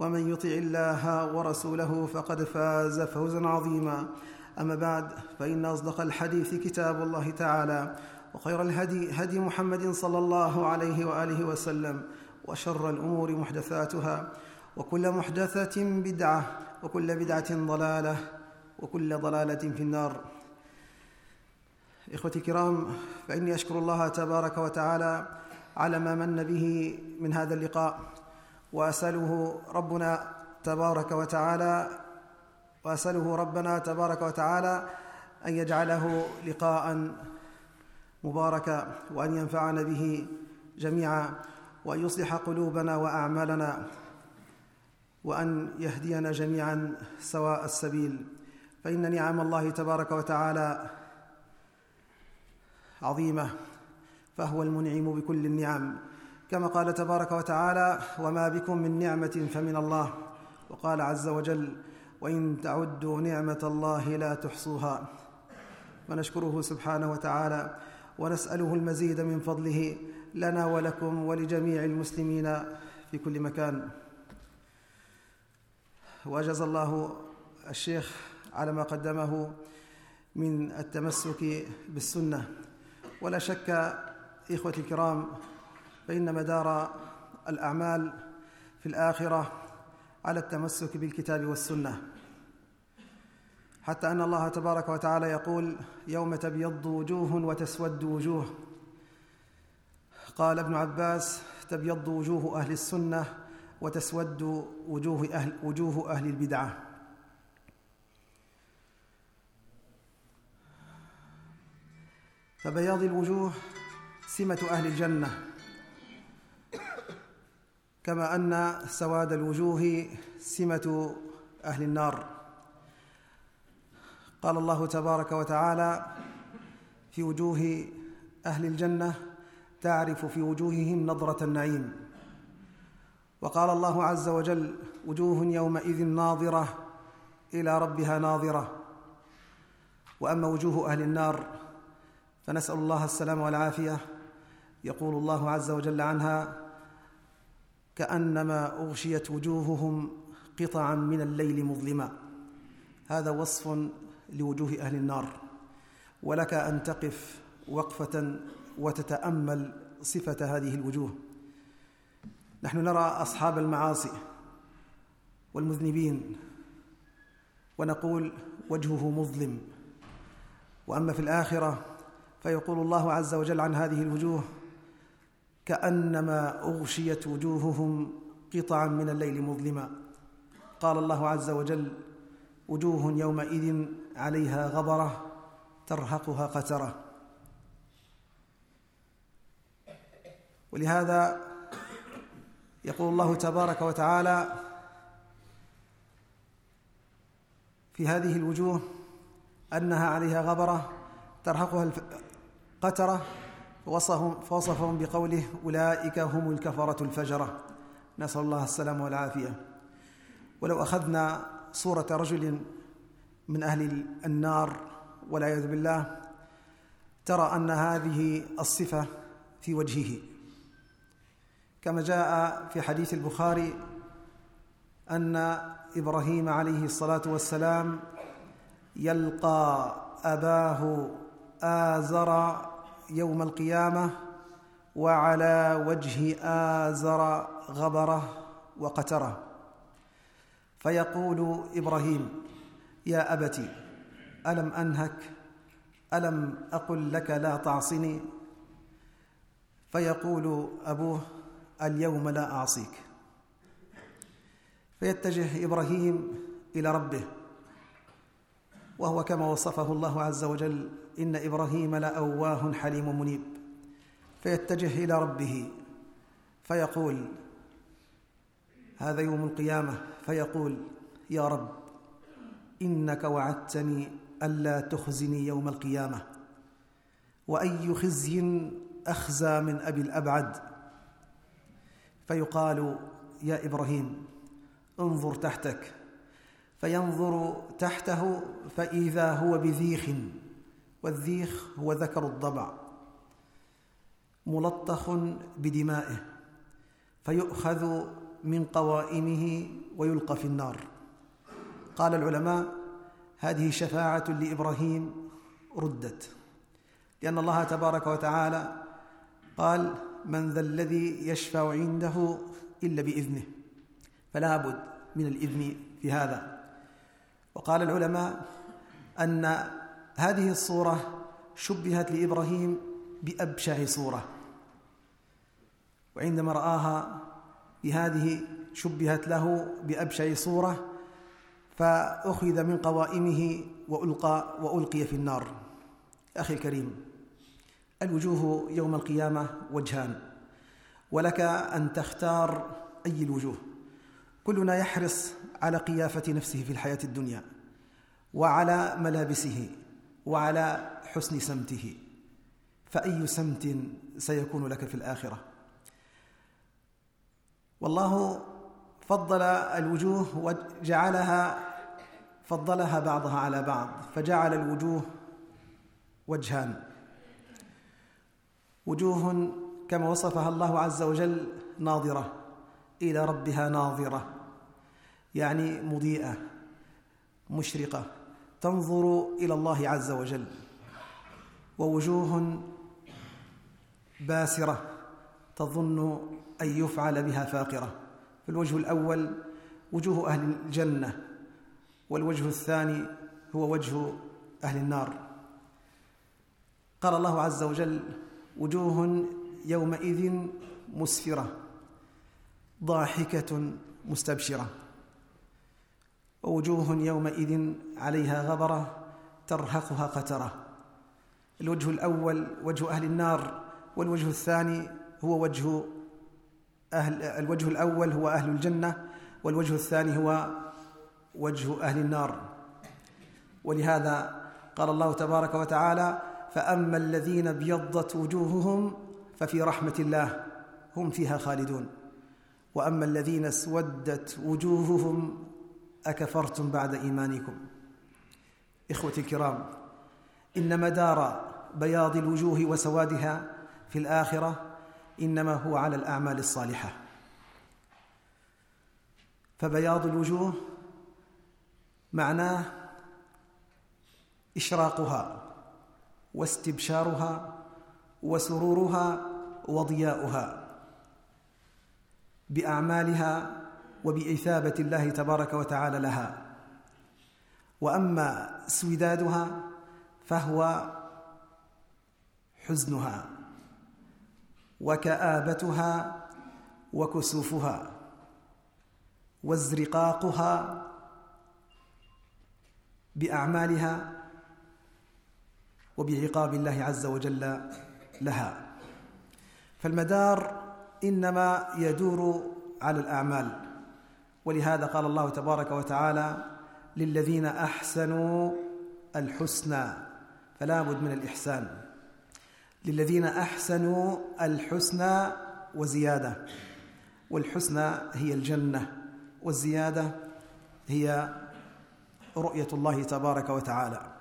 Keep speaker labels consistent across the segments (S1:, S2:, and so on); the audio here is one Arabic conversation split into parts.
S1: ومن يطع الله ورسوله فقد فاز فوزا عظيما. أما بعد فإن أصدق الحديث كتاب الله تعالى وخير الهدي هدي محمد صلى الله عليه وآله وسلم وشر الأمور محدثاتها وكل محدثة بدعة وكل بدعة ضلالة وكل ضلالة في النار. إخوتي الكرام فإني أشكر الله تبارك وتعالى على ما من به من هذا اللقاء. وأسأله ربنا تبارك وتعالى وأسأله ربنا تبارك وتعالى أن يجعله لقاء مباركا وأن ينفعنا به جميعا وأن يصلح قلوبنا وأعمالنا وأن يهدينا جميعا سواء السبيل. فإن نعم الله تبارك وتعالى عظيمة فهو المنعم بكل النعم. كما قال تبارك وتعالى وما بكم من نعمة فمن الله. وقال عز وجل وإن تعدوا نعمة الله لا تحصوها. ونشكره سبحانه وتعالى ونسأله المزيد من فضله لنا ولكم ولجميع المسلمين في كل مكان. واجز الله الشيخ على ما قدمه من التمسك بالسنة. ولا شك إخوتي الكرام فإن مدار الأعمال في الآخرة على التمسك بالكتاب والسنة. حتى أن الله تبارك وتعالى يقول يوم تبيض وجوه وتسود وجوه قال ابن عباس تبيض وجوه أهل السنة وتسود وجوه أهل وجوه أهل البدعة فبياض الوجوه سمة أهل الجنة. كما أن سواد الوجوه سمة أهل النار. قال الله تبارك وتعالى في وجوه أهل الجنة تعرف في وجوههم نضره النعيم. وقال الله عز وجل وجوه يومئذ ناظرة إلى ربها ناظرة. وأما وجوه أهل النار فنسأل الله السلام والعافية. يقول الله عز وجل عنها كأنما أغشيت وجوههم قطعا من الليل مظلما. هذا وصف لوجوه أهل النار. ولك أن تقف وقفة وتتأمل صفة هذه الوجوه. نحن نرى أصحاب المعاصي والمذنبين ونقول وجهه مظلم. وأما في الآخرة فيقول الله عز وجل عن هذه الوجوه كأنما أغشيت وجوههم قطعا من الليل مظلما. قال الله عز وجل وجوه يومئذ عليها غبرة ترهقها قترة. ولهذا يقول الله تبارك وتعالى في هذه الوجوه أنها عليها غبرة ترهقها قترة وصفهم, فوصفهم بقوله أولئك هم الكفرة الفجرة. نسأل الله السلام والعافية. ولو أخذنا صورة رجل من أهل النار والعياذ بالله ترى أن هذه الصفة في وجهه. كما جاء في حديث البخاري أن إبراهيم عليه الصلاة والسلام يلقى أباه آزر يوم القيامة وعلى وجه آزر غبره وقتره. فيقول إبراهيم يا ابت ألم أنهك؟ ألم أقل لك لا تعصني؟ فيقول أبوه اليوم لا أعصيك. فيتجه إبراهيم إلى ربه وهو كما وصفه الله عز وجل إن إبراهيم لأواه حليم منيب. فيتجه إلى ربه فيقول هذا يوم القيامة فيقول يا رب إنك وعدتني ألا تخزني يوم القيامة. وأي خزي أخزى من أبي الأبعد. فيقال يا إبراهيم انظر تحتك. فينظر تحته فإذا هو بذيخ. والذيخ هو ذكر الضبع ملطخ بدمائه فيؤخذ من قوائمه ويلقى في النار. قال العلماء هذه شفاعة لإبراهيم ردت لأن الله تبارك وتعالى قال من ذا الذي يشفع عنده إلا بإذنه فلا بد من الإذن في هذا. وقال العلماء أن هذه الصورة شبهت لإبراهيم بأبشع صورة. وعندما رآها بهذه شبهت له بأبشع صورة فأخذ من قوائمه وألقى وألقي في النار. أخي الكريم الوجوه يوم القيامة وجهان ولك أن تختار أي الوجوه. كلنا يحرص على قيافة نفسه في الحياة الدنيا وعلى ملابسه. وعلى حسن سمته فأي سمت سيكون لك في الآخرة. والله فضل الوجوه وجعلها فضلها بعضها على بعض فجعل الوجوه وجهان. وجوه كما وصفها الله عز وجل ناظرة إلى ربها ناظرة يعني مضيئة مشرقة. تنظر إلى الله عز وجل. ووجوه باسرة تظن أن يفعل بها فاقرة. فالوجه الأول وجوه أهل الجنة والوجه الثاني هو وجه أهل النار. قال الله عز وجل وجوه يومئذ مسفرة ضاحكة مستبشرة. ووجوه يومئذ عليها غبرة ترهقها قترة. الوجه الأول وجه أهل النار والوجه الثاني هو وجه أهل الوجه الأول هو أهل الجنة والوجه الثاني هو وجه أهل النار. ولهذا قال الله تبارك وتعالى فأما الذين ابيضت وجوههم ففي رحمة الله هم فيها خالدون. وأما الذين اسودت وجوههم أكفرتم بعد إيمانكم. إخوتي الكرام إن مدار بياض الوجوه وسوادها في الآخرة إنما هو على الأعمال الصالحة. فبياض الوجوه معناه إشراقها واستبشارها وسرورها وضياؤها بأعمالها وبإثابة الله تبارك وتعالى لها. وأما سودادها فهو حزنها وكآبتها وكسوفها وازرقاقها بأعمالها وبعقاب الله عز وجل لها. فالمدار إنما يدور على الأعمال. ولهذا قال الله تبارك وتعالى للذين أحسنوا الحسنى. فلا بد من الإحسان. للذين أحسنوا الحسنى وزيادة. والحسنى هي الجنة والزيادة هي رؤية الله تبارك وتعالى.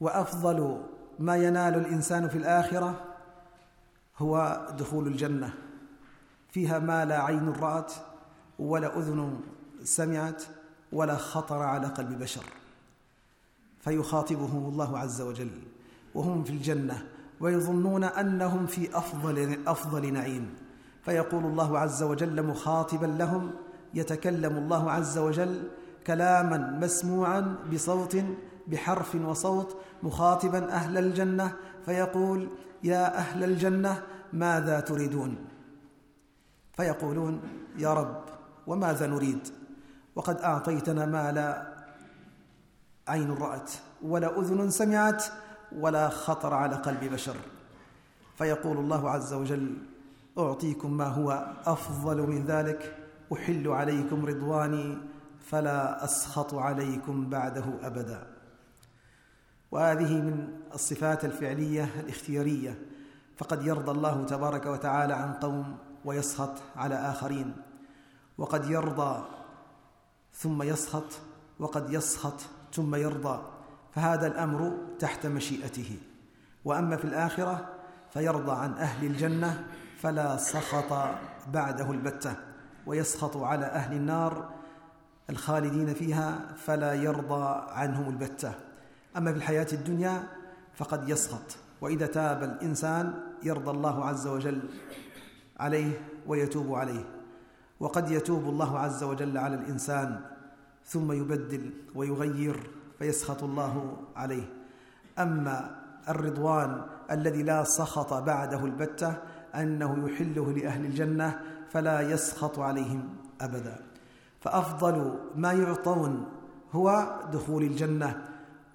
S1: وأفضل ما ينال الإنسان في الآخرة هو دخول الجنة. فيها ما لا عين رأت ولا أذن سمعت ولا خطر على قلب بشر. فيخاطبهم الله عز وجل وهم في الجنة ويظنون أنهم في أفضل أفضل نعيم. فيقول الله عز وجل مخاطبا لهم يتكلم الله عز وجل كلاما مسموعا بصوت بحرف وصوت مخاطبا أهل الجنة. فيقول يا أهل الجنة ماذا تريدون؟ فيقولون يا رب وماذا نريد؟ وقد أعطيتنا ما لا عين رأت ولا أذن سمعت ولا خطر على قلب بشر. فيقول الله عز وجل أعطيكم ما هو أفضل من ذلك أحل عليكم رضواني فلا أسخط عليكم بعده أبدا. وهذه من الصفات الفعلية الاختيارية فقد يرضى الله تبارك وتعالى عن قوم ويسخط على آخرين. وقد يرضى ثم يسخط وقد يسخط ثم يرضى. فهذا الأمر تحت مشيئته. وأما في الآخرة فيرضى عن أهل الجنة فلا سخط بعده البتة. ويسخط على أهل النار الخالدين فيها فلا يرضى عنهم البتة. أما في الحياة الدنيا فقد يسخط. وإذا تاب الإنسان يرضى الله عز وجل عليه ويتوب عليه. وقد يتوب الله عز وجل على الإنسان ثم يبدل ويغير فيسخط الله عليه. أما الرضوان الذي لا سخط بعده البتة أنه يحله لأهل الجنة فلا يسخط عليهم أبدا. فأفضل ما يعطون هو دخول الجنة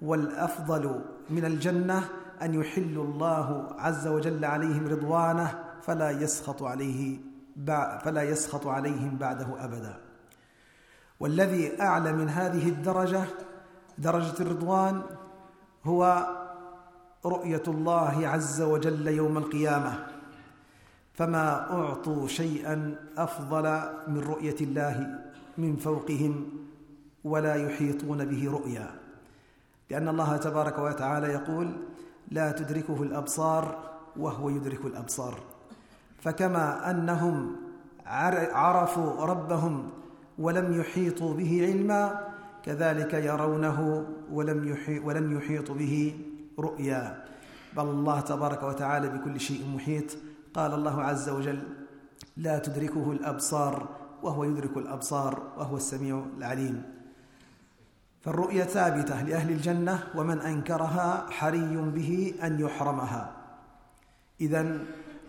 S1: والأفضل من الجنة أن يحل الله عز وجل عليهم رضوانه فلا يسخط عليه فلا يسخط عليهم بعده أبدا. والذي أعلى من هذه الدرجة درجة الرضوان هو رؤية الله عز وجل يوم القيامة. فما أعطوا شيئا أفضل من رؤية الله من فوقهم ولا يحيطون به رؤيا. لأن الله تبارك وتعالى يقول لا تدركه الأبصار وهو يدرك الأبصار. فكما أنهم عرفوا ربهم ولم يحيطوا به علما كذلك يرونه ولم ولم يحيطوا به رؤيا. بل الله تبارك وتعالى بكل شيء محيط. قال الله عز وجل لا تدركه الأبصار وهو يدرك الأبصار وهو السميع العليم. فالرؤيا ثابتة لأهل الجنة ومن أنكرها حري به أن يحرمها. اذا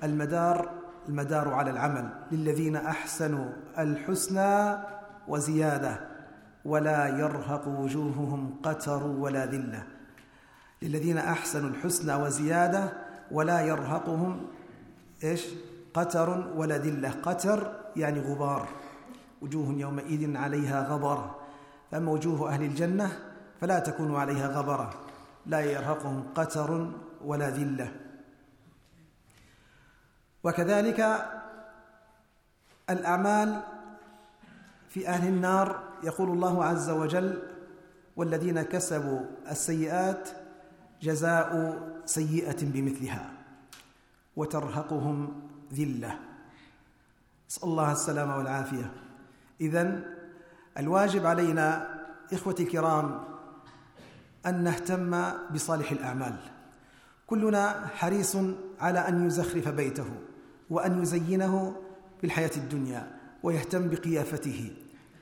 S1: المدار المدار على العمل. للذين أحسنوا الحسنى وزيادة ولا يرهق وجوههم قتر ولا ذلة. للذين أحسنوا الحسنى وزيادة ولا يرهقهم إيش؟ قتر ولا ذلة. قتر يعني غبار. وجوه يومئذ عليها غبره فأما وجوه أهل الجنة فلا تكون عليها غبرة. لا يرهقهم قتر ولا ذلة. وكذلك الأعمال في أهل النار يقول الله عز وجل والذين كسبوا السيئات جزاء سيئة بمثلها وترهقهم ذلة. نسأل الله السلامة والعافية. اذا الواجب علينا إخوتي الكرام أن نهتم بصالح الأعمال. كلنا حريص على أن يزخرف بيته. وأن يزينه في الحياة الدنيا ويهتم بقيافته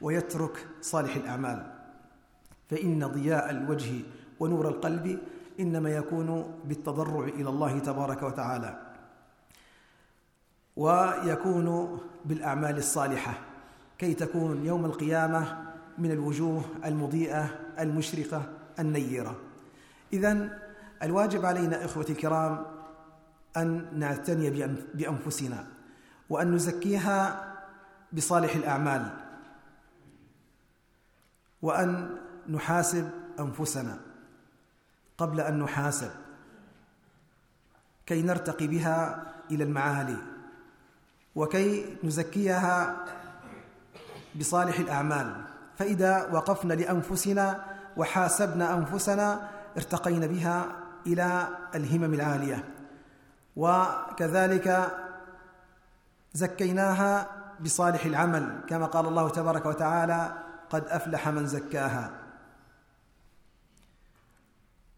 S1: ويترك صالح الأعمال. فإن ضياء الوجه ونور القلب إنما يكون بالتضرع إلى الله تبارك وتعالى ويكون بالأعمال الصالحة كي تكون يوم القيامة من الوجوه المضيئة المشرقة النيرة. اذا الواجب علينا إخوتي الكرام أن نعتني بأنفسنا وأن نزكيها بصالح الأعمال وأن نحاسب أنفسنا قبل أن نحاسب كي نرتقي بها إلى المعالي وكي نزكيها بصالح الأعمال. فإذا وقفنا لأنفسنا وحاسبنا أنفسنا ارتقينا بها إلى الهمم العالية. وكذلك زكيناها بصالح العمل كما قال الله تبارك وتعالى قد أفلح من زكاها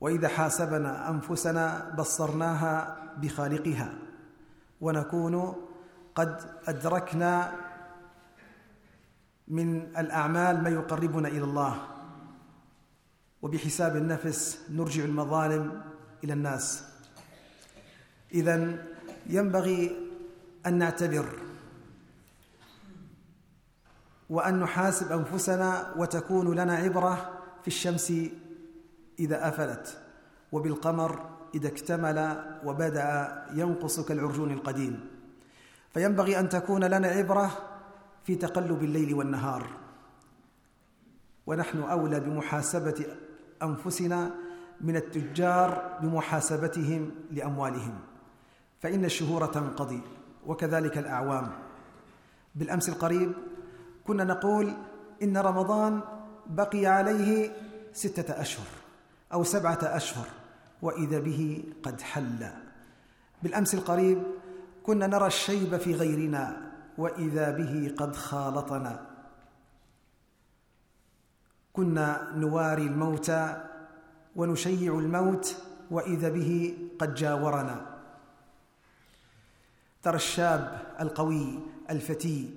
S1: وإذا حاسبنا أنفسنا بصرناها بخالقها ونكون قد أدركنا من الأعمال ما يقربنا إلى الله وبحساب النفس نرجع المظالم إلى الناس. اذا ينبغي أن نعتبر وأن نحاسب أنفسنا وتكون لنا عبرة في الشمس إذا آفلت وبالقمر إذا اكتمل وبدأ ينقص كالعرجون القديم. فينبغي أن تكون لنا عبرة في تقلب الليل والنهار. ونحن أولى بمحاسبة أنفسنا من التجار بمحاسبتهم لأموالهم. فإن الشهور تنقضي وكذلك الأعوام. بالأمس القريب كنا نقول إن رمضان بقي عليه ستة أشهر أو سبعة أشهر وإذا به قد حل. بالأمس القريب كنا نرى الشيب في غيرنا وإذا به قد خالطنا. كنا نواري الموت ونشيع الموت وإذا به قد جاورنا. ترى الشاب القوي الفتي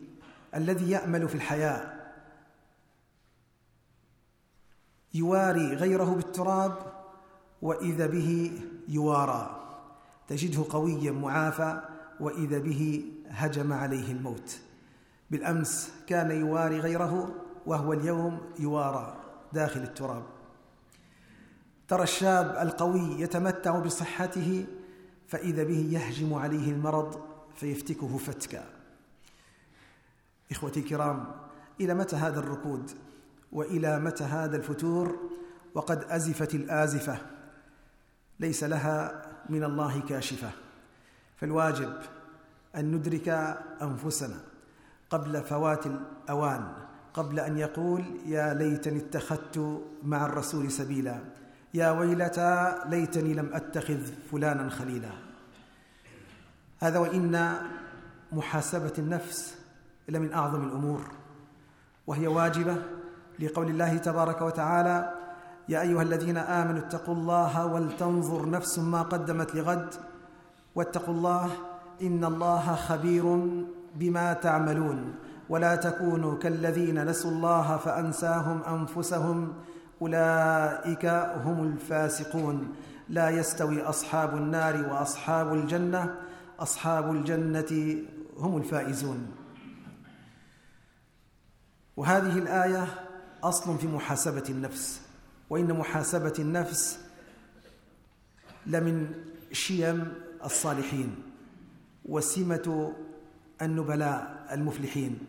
S1: الذي يأمل في الحياة. يواري غيره بالتراب وإذا به يوارى. تجده قويا معافى وإذا به هجم عليه الموت. بالأمس كان يواري غيره وهو اليوم يوارى داخل التراب. ترى الشاب القوي يتمتع بصحته فإذا به يهجم عليه المرض فيفتكه فتكا. إخوتي الكرام إلى متى هذا الركود؟ وإلى متى هذا الفتور؟ وقد أزفت الآزفة. ليس لها من الله كاشفة. فالواجب أن ندرك أنفسنا قبل فوات الأوان قبل أن يقول يا ليتني اتخذت مع الرسول سبيلا يا ويلتى ليتني لم أتخذ فلانا خليلا. هذا وإن محاسبة النفس لمن أعظم الأمور وهي واجبة لقول الله تبارك وتعالى يا أيها الذين آمنوا اتقوا الله ولتنظر نفس ما قدمت لغد واتقوا الله إن الله خبير بما تعملون ولا تكونوا كالذين نسوا الله فأنساهم أنفسهم أولئك هم الفاسقون لا يستوي أصحاب النار وأصحاب الجنة أصحاب الجنة هم الفائزون. وهذه الآية أصل في محاسبة النفس وإن محاسبة النفس لمن شيم الصالحين وسمة النبلاء المفلحين.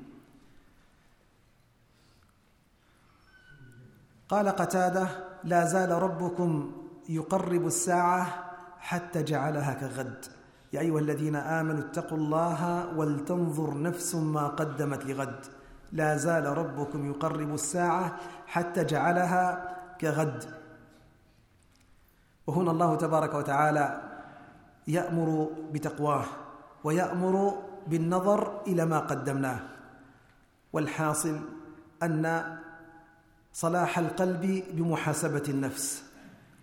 S1: قال قتادة لا زال ربكم يقرب الساعة حتى جعلها كغد. يا أيها الذين آمنوا اتقوا الله ولتنظر نفس ما قدمت لغد. لا زال ربكم يقرب الساعة حتى جعلها كغد. وهنا الله تبارك وتعالى يأمر بتقواه ويأمر بالنظر إلى ما قدمناه. والحاصل أن صلاح القلب بمحاسبة النفس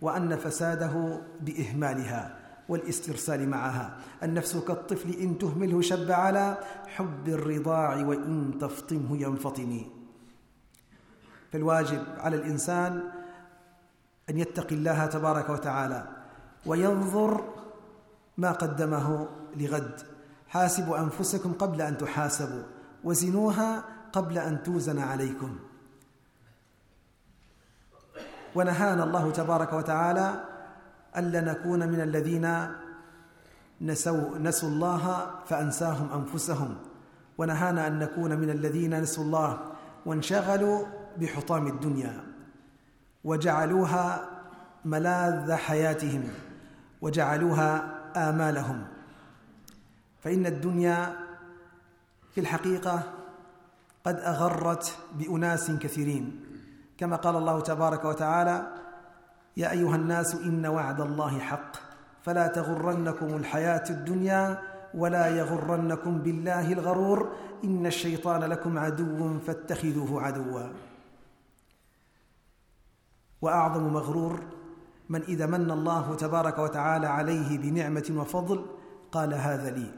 S1: وأن فساده بإهمالها. والاسترسال معها. النفس كالطفل إن تهمله شب على حب الرضاع وإن تفطمه ينفطم. فالواجب على الإنسان أن يتقي الله تبارك وتعالى وينظر ما قدمه لغد. حاسبوا أنفسكم قبل أن تحاسبوا وزنوها قبل أن توزن عليكم. ونهانا الله تبارك وتعالى ألا نكون من الذين نسوا نسوا الله فأنساهم أنفسهم ونهانا أن نكون من الذين نسوا الله وانشغلوا بحطام الدنيا وجعلوها ملاذ حياتهم وجعلوها آمالهم فإن الدنيا في الحقيقة قد أغرت بأناس كثيرين كما قال الله تبارك وتعالى يا أيها الناس إن وعد الله حق فلا تغرنكم الحياة الدنيا ولا يغرنكم بالله الغرور. إن الشيطان لكم عدو فاتخذوه عدوا. وأعظم مغرور من إذا من الله تبارك وتعالى عليه بنعمة وفضل قال هذا لي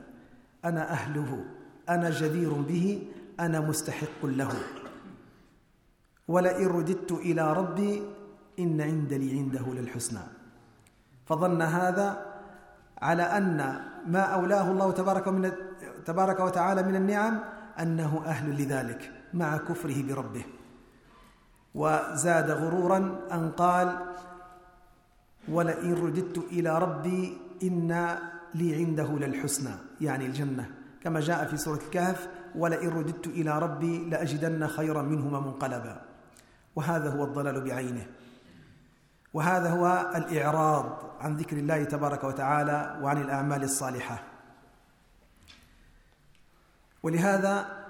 S1: أنا أهله أنا جدير به أنا مستحق له. ولئن رددت إلى ربي إن عند لي عنده للحسنى. فظن هذا على أن ما أولاه الله تبارك, من تبارك وتعالى من النعم أنه أهل لذلك مع كفره بربه. وزاد غرورا أن قال ولئن رددت إلى ربي إن لي عنده للحسنى. يعني الجنة. كما جاء في سورة الكهف ولئن رددت إلى ربي لأجدن خيرا منهما منقلبا. وهذا هو الضلال بعينه. وهذا هو الإعراض عن ذكر الله تبارك وتعالى وعن الأعمال الصالحة. ولهذا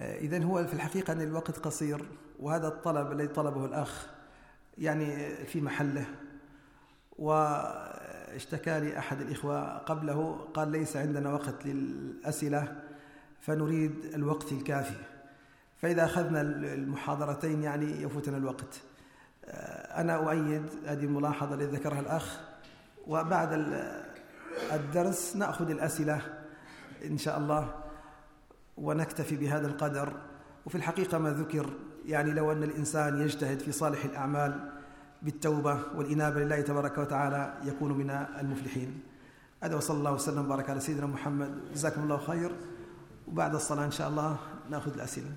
S1: إذن هو في الحقيقة أن الوقت قصير وهذا الطلب الذي طلبه الأخ يعني في محله واشتكى لي أحد الإخوة قبله قال ليس عندنا وقت للأسئلة فنريد الوقت الكافي. فإذا أخذنا المحاضرتين يعني يفوتنا الوقت. أنا أؤيد هذه الملاحظة التي ذكرها الأخ وبعد الدرس نأخذ الأسئلة إن شاء الله ونكتفي بهذا القدر. وفي الحقيقة ما ذكر يعني لو أن الإنسان يجتهد في صالح الأعمال بالتوبة والإنابة لله تبارك وتعالى يكون من المفلحين. هذا وصلى الله وسلم وبارك على سيدنا محمد. جزاكم الله خير. وبعد الصلاة إن شاء الله نأخذ الأسئلة.